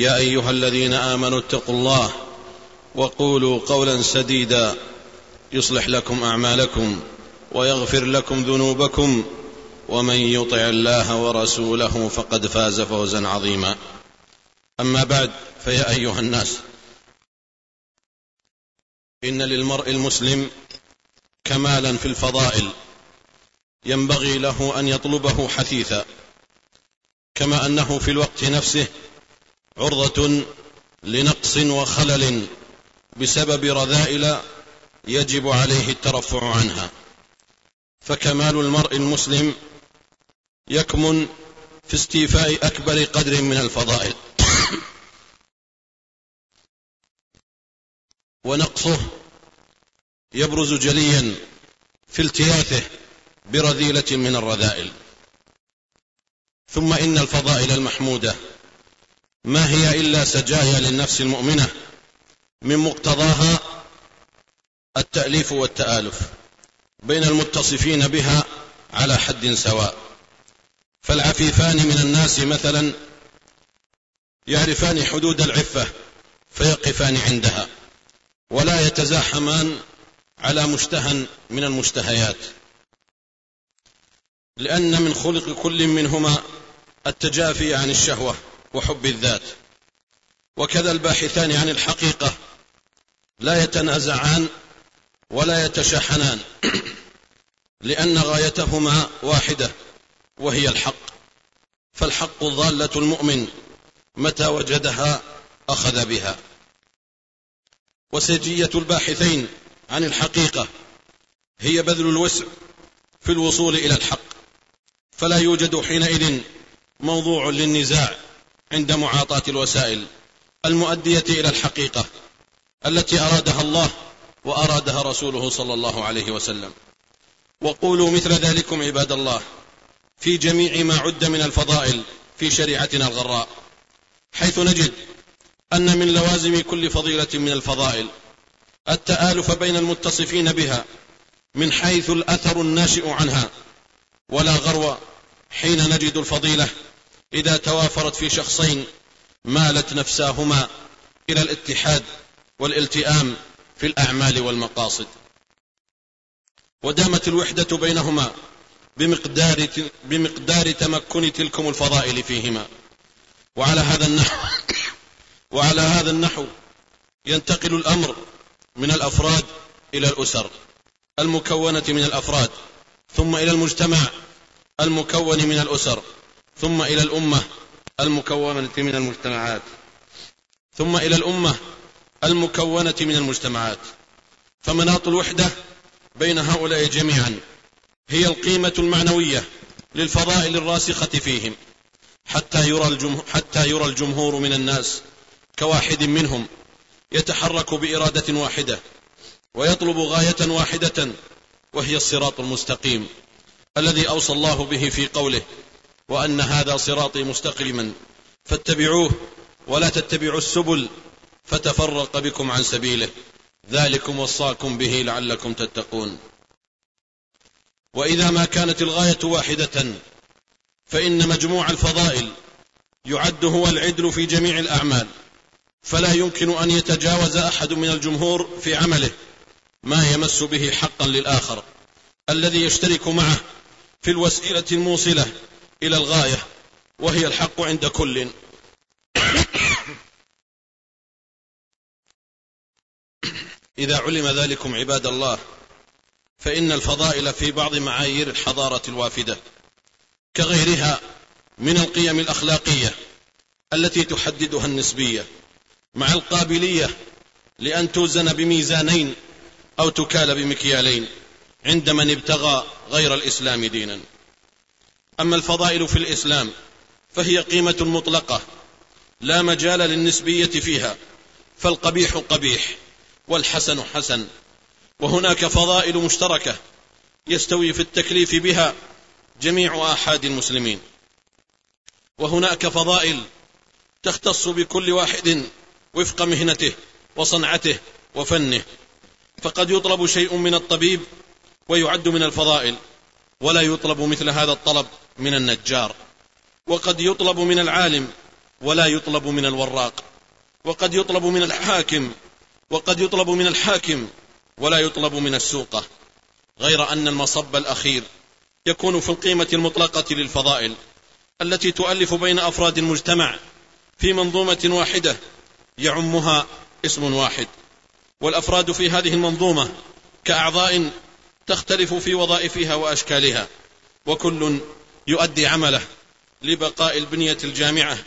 يا أيها الذين آمنوا اتقوا الله وقولوا قولا سديدا يصلح لكم أعمالكم ويغفر لكم ذنوبكم ومن يطع الله ورسوله فقد فاز فوزا عظيما. أما بعد فيا أيها الناس إن للمرء المسلم كمالا في الفضائل ينبغي له أن يطلبه حثيثا كما أنه في الوقت نفسه عرضة لنقص وخلل بسبب رذائل يجب عليه الترفع عنها. فكمال المرء المسلم يكمن في استيفاء أكبر قدر من الفضائل. ونقصه يبرز جليا في التياثه برذيلة من الرذائل. ثم إن الفضائل المحمودة ما هي إلا سجايا للنفس المؤمنة من مقتضاها التأليف والتآلف بين المتصفين بها على حد سواء. فالعفيفان من الناس مثلا يعرفان حدود العفة فيقفان عندها ولا يتزاحمان على مشتهى من المشتهيات لأن من خلق كل منهما التجافي عن الشهوة وحب الذات. وكذا الباحثان عن الحقيقة لا يتنازعان ولا يتشاحنان لأن غايتهما واحدة وهي الحق. فالحق ضالة المؤمن متى وجدها أخذ بها. وسجية الباحثين عن الحقيقة هي بذل الوسع في الوصول إلى الحق. فلا يوجد حينئذ موضوع للنزاع عند معاطاة الوسائل المؤدية إلى الحقيقة التي أرادها الله وأرادها رسوله صلى الله عليه وسلم. وقولوا مثل ذلكم عباد الله في جميع ما عد من الفضائل في شريعتنا الغراء حيث نجد أن من لوازم كل فضيلة من الفضائل التآلف بين المتصفين بها من حيث الأثر الناشئ عنها ولا غرو حين نجد الفضيلة إذا توافرت في شخصين مالت نفساهما إلى الاتحاد والالتئام في الأعمال والمقاصد. ودامت الوحدة بينهما بمقدار, بمقدار تمكن تلكم الفضائل فيهما. وعلى هذا النحو وعلى هذا النحو ينتقل الأمر من الأفراد إلى الأسر. المكونة من الأفراد ثم إلى المجتمع المكون من الأسر. ثم إلى الأمة المكونة من المجتمعات. ثم إلى الأمة المكونة من المجتمعات. فمناط الوحدة بين هؤلاء جميعا هي القيمة المعنوية للفضائل الراسخة فيهم حتى يرى الجمهور, حتى يرى الجمهور من الناس كواحد منهم يتحرك بإرادة واحدة ويطلب غاية واحدة وهي الصراط المستقيم الذي أوصى الله به في قوله وأن هذا صراطي مستقيما. فاتبعوه ولا تتبعوا السبل فتفرق بكم عن سبيله. ذلكم وصاكم به لعلكم تتقون. وإذا ما كانت الغاية واحدة فإن مجموع الفضائل يعد هو العدل في جميع الأعمال. فلا يمكن أن يتجاوز أحد من الجمهور في عمله ما يمس به حقا للآخر. الذي يشترك معه في الوسيلة الموصلة إلى الغاية وهي الحق عند كل. إذا علم ذلكم عباد الله فإن الفضائل في بعض معايير الحضارة الوافدة كغيرها من القيم الأخلاقية التي تحددها النسبية مع القابلية لأن توزن بميزانين أو تكال بمكيالين عند من ابتغى غير الإسلام دينا. أما الفضائل في الإسلام فهي قيمة مطلقة لا مجال للنسبية فيها فالقبيح قبيح والحسن حسن. وهناك فضائل مشتركة يستوي في التكليف بها جميع آحاد المسلمين. وهناك فضائل تختص بكل واحد وفق مهنته وصنعته وفنه. فقد يطلب شيء من الطبيب ويعد من الفضائل. ولا يطلب مثل هذا الطلب من النجار. وقد يطلب من العالم ولا يطلب من الوراق. وقد يطلب من الحاكم وقد يطلب من الحاكم ولا يطلب من السوقة غير أن المصب الأخير يكون في القيمة المطلقة للفضائل التي تؤلف بين أفراد المجتمع في منظومة واحدة يعمها اسم واحد. والأفراد في هذه المنظومة كأعضاء تختلف في وظائفها وأشكالها وكل يؤدي عمله لبقاء البنية الجامعة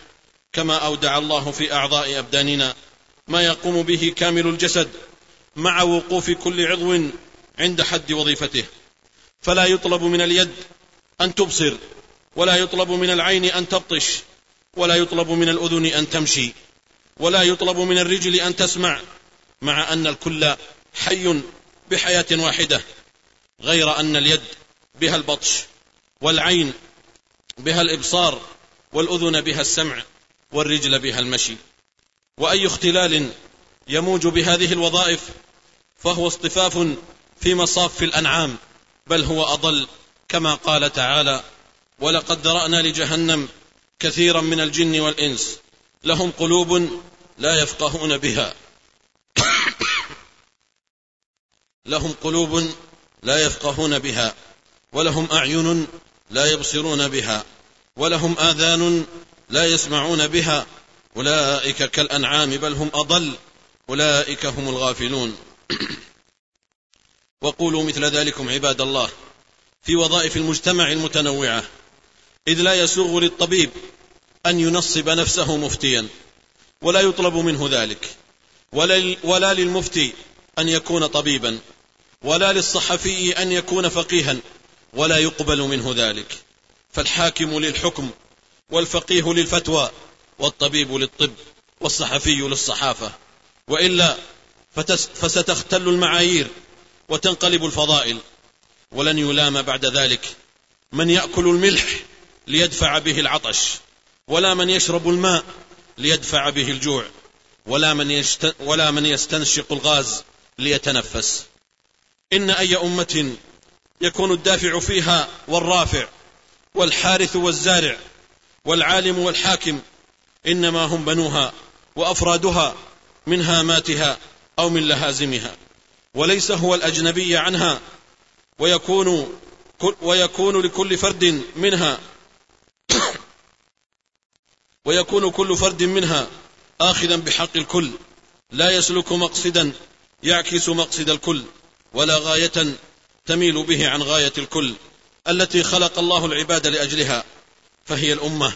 كما أودع الله في أعضاء أبداننا ما يقوم به كامل الجسد مع وقوف كل عضو عند حد وظيفته. فلا يطلب من اليد أن تبصر ولا يطلب من العين أن تبطش ولا يطلب من الأذن أن تمشي ولا يطلب من الرجل أن تسمع مع أن الكل حي بحياة واحدة. غير أن اليد بها البطش والعين بها الإبصار والأذن بها السمع والرجل بها المشي. وأي اختلال يموج بهذه الوظائف فهو اصطفاف في مصاف الأنعام بل هو أضل كما قال تعالى ولقد ذرأنا لجهنم كثيرا من الجن والإنس لهم قلوب لا يفقهون بها. لهم قلوب لا يفقهون بها ولهم أعين لا يبصرون بها ولهم آذان لا يسمعون بها أولئك كالأنعام بل هم أضل أولئك هم الغافلون. وقولوا مثل ذلكم عباد الله في وظائف المجتمع المتنوعة إذ لا يسوغ للطبيب أن ينصب نفسه مفتيا ولا يطلب منه ذلك ولا للمفتي أن يكون طبيبا. ولا للصحفي أن يكون فقيها ولا يقبل منه ذلك. فالحاكم للحكم والفقيه للفتوى والطبيب للطب والصحفي للصحافة. وإلا فستختل المعايير وتنقلب الفضائل. ولن يلام بعد ذلك من يأكل الملح ليدفع به العطش ولا من يشرب الماء ليدفع به الجوع ولا من, يست ولا من يستنشق الغاز ليتنفس. إن أي أمة يكون الدافع فيها والرافع والحارث والزارع والعالم والحاكم إنما هم بنوها وأفرادها من هاماتها أو من لهازمها وليس هو الأجنبي عنها ويكون ويكون لكل فرد منها ويكون كل فرد منها آخذا بحق الكل لا يسلك مقصدا يعكس مقصد الكل. ولا غاية تميل به عن غاية الكل التي خلق الله العباد لأجلها فهي الأمة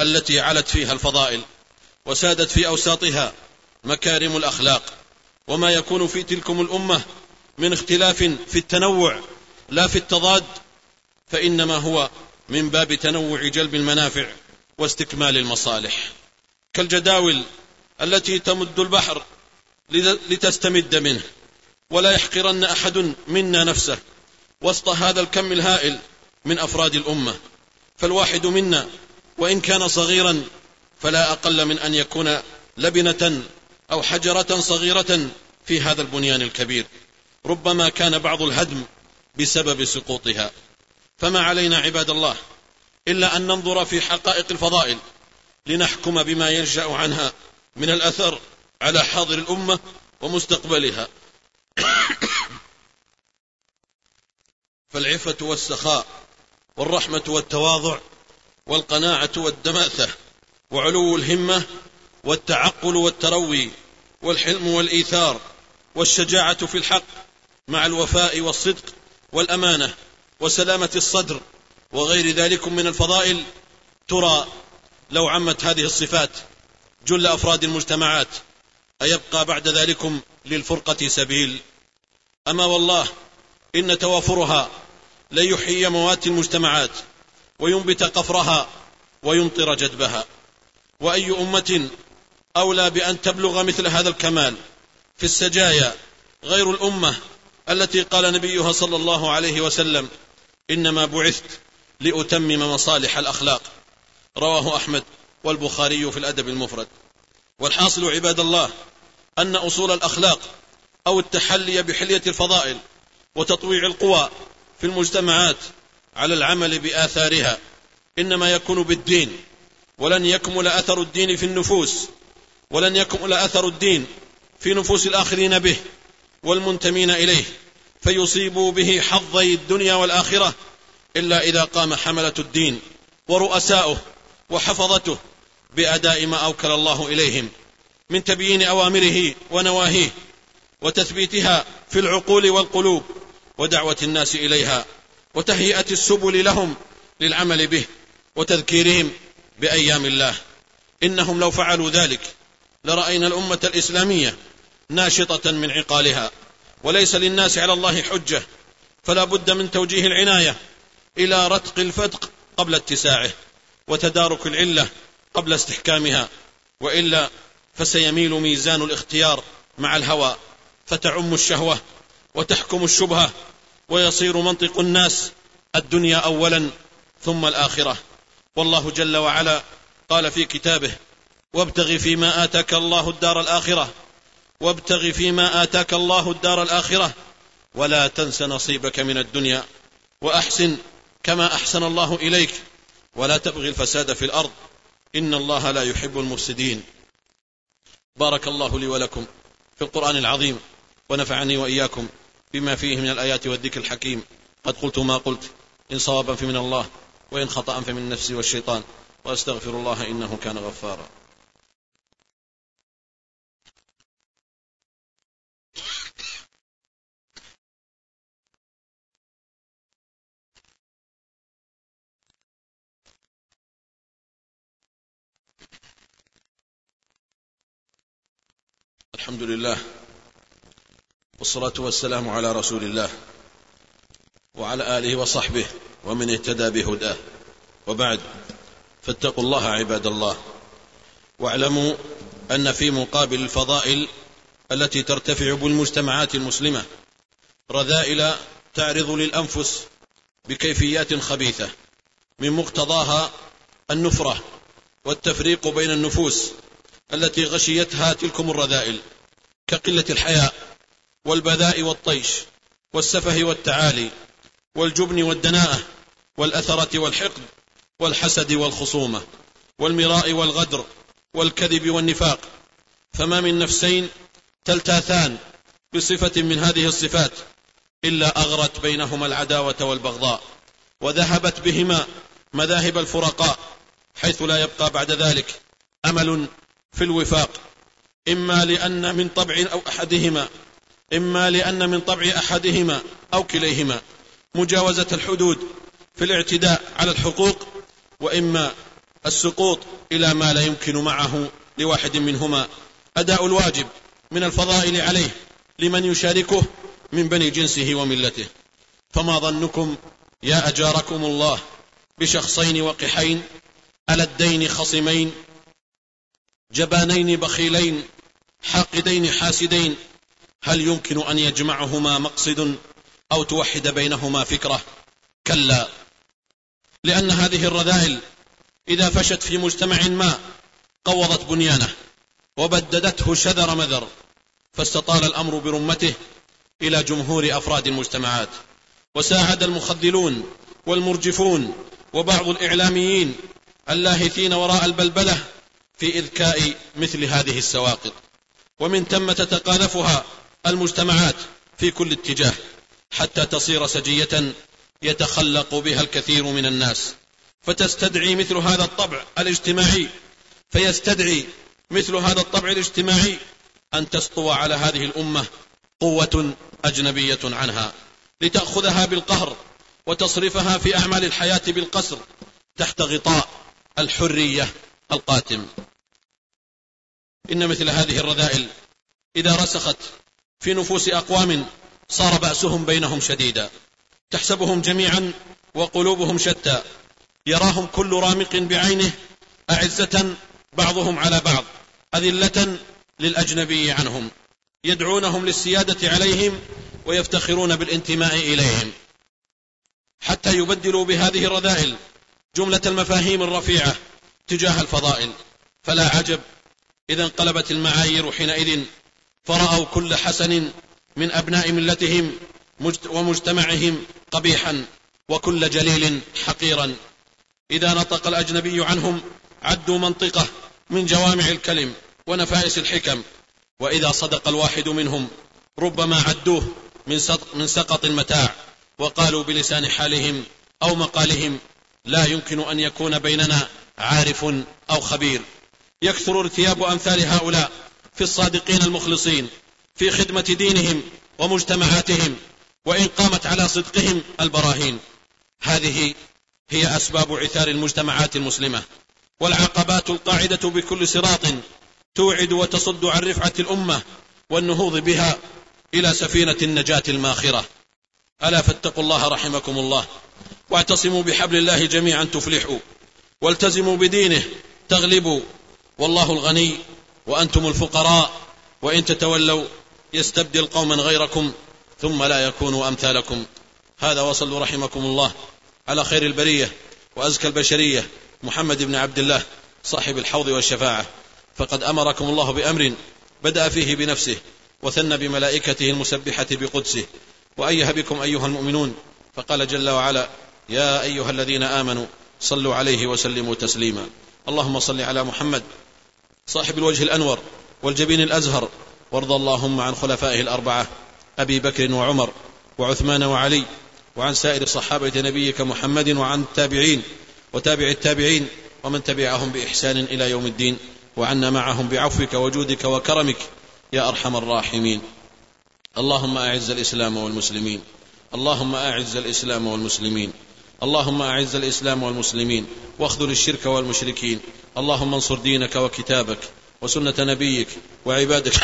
التي علت فيها الفضائل وسادت في أوساطها مكارم الأخلاق. وما يكون في تلكم الأمة من اختلاف في التنوع لا في التضاد فإنما هو من باب تنوع جلب المنافع واستكمال المصالح. كالجداول التي تمد البحر لتستمد منه. ولا يحقرن أحد منا نفسه وسط هذا الكم الهائل من أفراد الأمة. فالواحد منا وإن كان صغيرا فلا أقل من أن يكون لبنة أو حجرة صغيرة في هذا البنيان الكبير. ربما كان بعض الهدم بسبب سقوطها. فما علينا عباد الله إلا أن ننظر في حقائق الفضائل لنحكم بما ينشأ عنها من الأثر على حاضر الأمة ومستقبلها. فالعفة والسخاء والرحمة والتواضع والقناعة والدمأثة وعلو الهمة والتعقل والتروي والحلم والإيثار والشجاعة في الحق مع الوفاء والصدق والأمانة وسلامة الصدر وغير ذلك من الفضائل. ترى لو عمت هذه الصفات جل أفراد المجتمعات أيبقى بعد ذلكم للفرقة سبيل. أما والله إن توافرها ليحيي موات المجتمعات وينبت قفرها ويمطر جدبها. وأي أمة أولى بأن تبلغ مثل هذا الكمال في السجايا غير الأمة التي قال نبيها صلى الله عليه وسلم إنما بعثت لأتمم مصالح الأخلاق. رواه أحمد والبخاري في الأدب المفرد. والحاصل عباد الله أن أصول الأخلاق أو التحلي بحلية الفضائل وتطويع القوى في المجتمعات على العمل بآثارها إنما يكون بالدين ولن يكمل أثر الدين في النفوس ولن يكمل أثر الدين في نفوس الآخرين به والمنتمين إليه فيصيبوا به حظي الدنيا والآخرة إلا إذا قام حملة الدين ورؤساؤه وحفظته بأداء ما أوكل الله إليهم. من تبيين أوامره ونواهيه وتثبيتها في العقول والقلوب ودعوة الناس إليها وتهيئة السبل لهم للعمل به وتذكيرهم بأيام الله. إنهم لو فعلوا ذلك لرأينا الأمة الإسلامية ناشطة من عقالها وليس للناس على الله حجة فلا بد من توجيه العناية إلى رتق الفتق قبل اتساعه وتدارك العلة قبل استحكامها وإلا فسيميل ميزان الاختيار مع الهوى فتعم الشهوة وتحكم الشبهة ويصير منطق الناس الدنيا أولا ثم الآخرة. والله جل وعلا قال في كتابه وابتغ فيما آتاك الله الدار الآخرة وابتغ فيما آتاك الله الدار الآخرة ولا تنس نصيبك من الدنيا وأحسن كما أحسن الله إليك ولا تبغي الفساد في الأرض إن الله لا يحب المفسدين. بارك الله لي ولكم في القرآن العظيم ونفعني وإياكم بما فيه من الآيات والذكر الحكيم. قد قلت ما قلت إن صوابا فمن الله وإن خطأ فمن نفسي والشيطان. وأستغفر الله إنه كان غفارا. الحمد لله والصلاة والسلام على رسول الله وعلى آله وصحبه ومن اهتدى بهداه. وبعد فاتقوا الله عباد الله واعلموا أن في مقابل الفضائل التي ترتفع بالمجتمعات المسلمة رذائل تعرض للأنفس بكيفيات خبيثة من مقتضاها النفرة والتفريق بين النفوس التي غشيتها تلكم الرذائل. كقلة الحياء والبذاء والطيش والسفه والتعالي والجبن والدناءة والأثرة والحقد والحسد والخصومة والمراء والغدر والكذب والنفاق. فما من نفسين تلتاثان بصفة من هذه الصفات إلا أغرت بينهما العداوة والبغضاء وذهبت بهما مذاهب الفرقاء حيث لا يبقى بعد ذلك أمل في الوفاق. إما لأن من طبع أو أحدهما إما لأن من طبع أحدهما أو كليهما. مجاوزة الحدود في الاعتداء على الحقوق وإما السقوط إلى ما لا يمكن معه لواحد منهما. أداء الواجب من الفضائل عليه لمن يشاركه من بني جنسه وملته. فما ظنكم يا أجاركم الله بشخصين وقحين على ألدين خصمين جبانين بخيلين حاقدين حاسدين هل يمكن أن يجمعهما مقصد أو توحد بينهما فكرة؟ كلا. لأن هذه الرذائل إذا فشت في مجتمع ما قوضت بنيانه وبددته شذر مذر فاستطال الأمر برمته إلى جمهور أفراد المجتمعات. وساعد المخذلون والمرجفون وبعض الإعلاميين اللاهثين وراء البلبلة في إذكاء مثل هذه السواقط. ومن ثم تتقاذفها المجتمعات في كل اتجاه حتى تصير سجية يتخلق بها الكثير من الناس. فتستدعي مثل هذا الطبع الاجتماعي فيستدعي مثل هذا الطبع الاجتماعي أن تسطو على هذه الأمة قوة أجنبية عنها. لتأخذها بالقهر وتصرفها في أعمال الحياة بالقسر تحت غطاء الحرية القاتم. إن مثل هذه الرذائل إذا رسخت في نفوس أقوام صار بأسهم بينهم شديدا. تحسبهم جميعا وقلوبهم شتى. يراهم كل رامق بعينه أعزة بعضهم على بعض أذلة للأجنبي عنهم. يدعونهم للسيادة عليهم ويفتخرون بالانتماء إليهم. حتى يبدلوا بهذه الرذائل جملة المفاهيم الرفيعة تجاه الفضائل. فلا عجب إذا انقلبت المعايير حينئذ فرأوا كل حسن من أبناء ملتهم ومجتمعهم قبيحا وكل جليل حقيرا. إذا نطق الأجنبي عنهم عدوا منطقة من جوامع الكلم ونفائس الحكم. وإذا صدق الواحد منهم ربما عدوه من, من سقط المتاع. وقالوا بلسان حالهم أو مقالهم لا يمكن أن يكون بيننا عارف أو خبير. يكثر ارتياب أمثال هؤلاء في الصادقين المخلصين في خدمة دينهم ومجتمعاتهم وإن قامت على صدقهم البراهين. هذه هي أسباب عثار المجتمعات المسلمة والعقبات القاعدة بكل صراط توعد وتصد عن رفعة الأمة والنهوض بها إلى سفينة النجاة الماخرة. ألا فاتقوا الله رحمكم الله واعتصموا بحبل الله جميعا تفلحوا والتزموا بدينه تغلبوا والله الغني وأنتم الفقراء وإن تتولوا يستبدل قوما غيركم ثم لا يكونوا أمثالكم. هذا وصلوا رحمكم الله. على خير البرية وأزكى البشرية محمد بن عبد الله صاحب الحوض والشفاعة. فقد أمركم الله بأمر بدأ فيه بنفسه وثنى بملائكته المسبحة بقدسه. وأيه بكم أيها المؤمنون فقال جل وعلا يا أيها الذين آمنوا صلوا عليه وسلموا تسليما اللهم صل على محمد صاحب الوجه الأنور والجبين الأزهر وارض اللهم عن خلفائه الأربعة أبي بكر وعمر وعثمان وعلي وعن سائر صحابة نبيك محمد وعن التابعين وتابع التابعين ومن تبعهم بإحسان إلى يوم الدين وعنا معهم بعفوك وجودك وكرمك يا أرحم الراحمين. اللهم أعز الإسلام والمسلمين. اللهم أعز الإسلام والمسلمين. اللهم أعز الإسلام والمسلمين. واخذل الشرك والمشركين. اللهم انصر دينك وكتابك وسنة نبيك وعبادك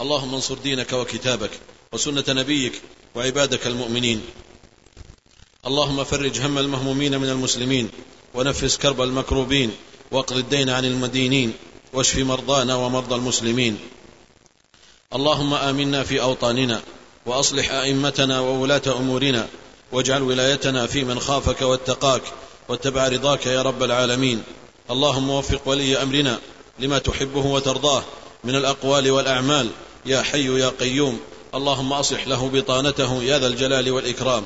اللهم انصر دينك وكتابك وسنة نبيك وعبادك المؤمنين. اللهم فرج هم المهمومين من المسلمين ونفس كرب المكروبين واقض الدين عن المدينين واشف مرضانا ومرضى المسلمين. اللهم آمنا في أوطاننا وأصلح أئمتنا وولاة أمورنا واجعل ولايتنا في من خافك واتقاك واتبع رضاك يا رب العالمين. اللهم وفق ولي أمرنا لما تحبه وترضاه من الأقوال والأعمال. يا حي يا قيوم. اللهم أصلح له بطانته يا ذا الجلال والإكرام.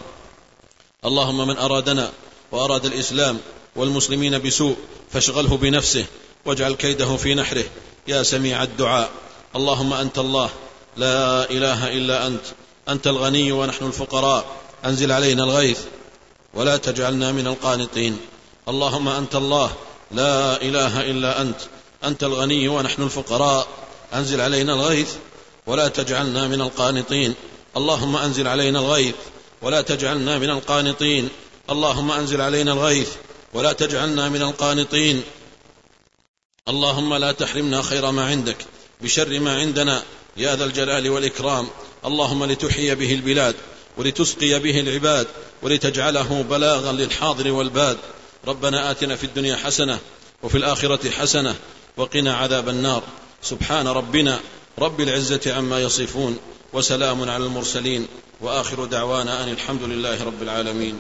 اللهم من أرادنا وأراد الإسلام والمسلمين بسوء فاشغله بنفسه واجعل كيده في نحره يا سميع الدعاء. اللهم أنت الله. لا إله إلا أنت. أنت الغني ونحن الفقراء. أنزل علينا الغيث. ولا تجعلنا من القانطين. اللهم أنت الله لا إله إلا أنت. أنت الغني ونحن الفقراء. أنزل علينا الغيث ولا تجعلنا من القانطين. اللهم أنزل علينا الغيث ولا تجعلنا من القانطين. اللهم أنزل علينا الغيث ولا تجعلنا من القانطين. اللهم لا تحرمنا خير ما عندك بشر ما عندنا. يا ذا الجلال والإكرام. اللهم لتحيي به البلاد ولتسقي به العباد ولتجعله بلاغا للحاضر والباد. ربنا آتنا في الدنيا حسنة وفي الآخرة حسنة وقنا عذاب النار. سبحان ربنا رب العزة عما يصفون وسلام على المرسلين وآخر دعوانا أن الحمد لله رب العالمين.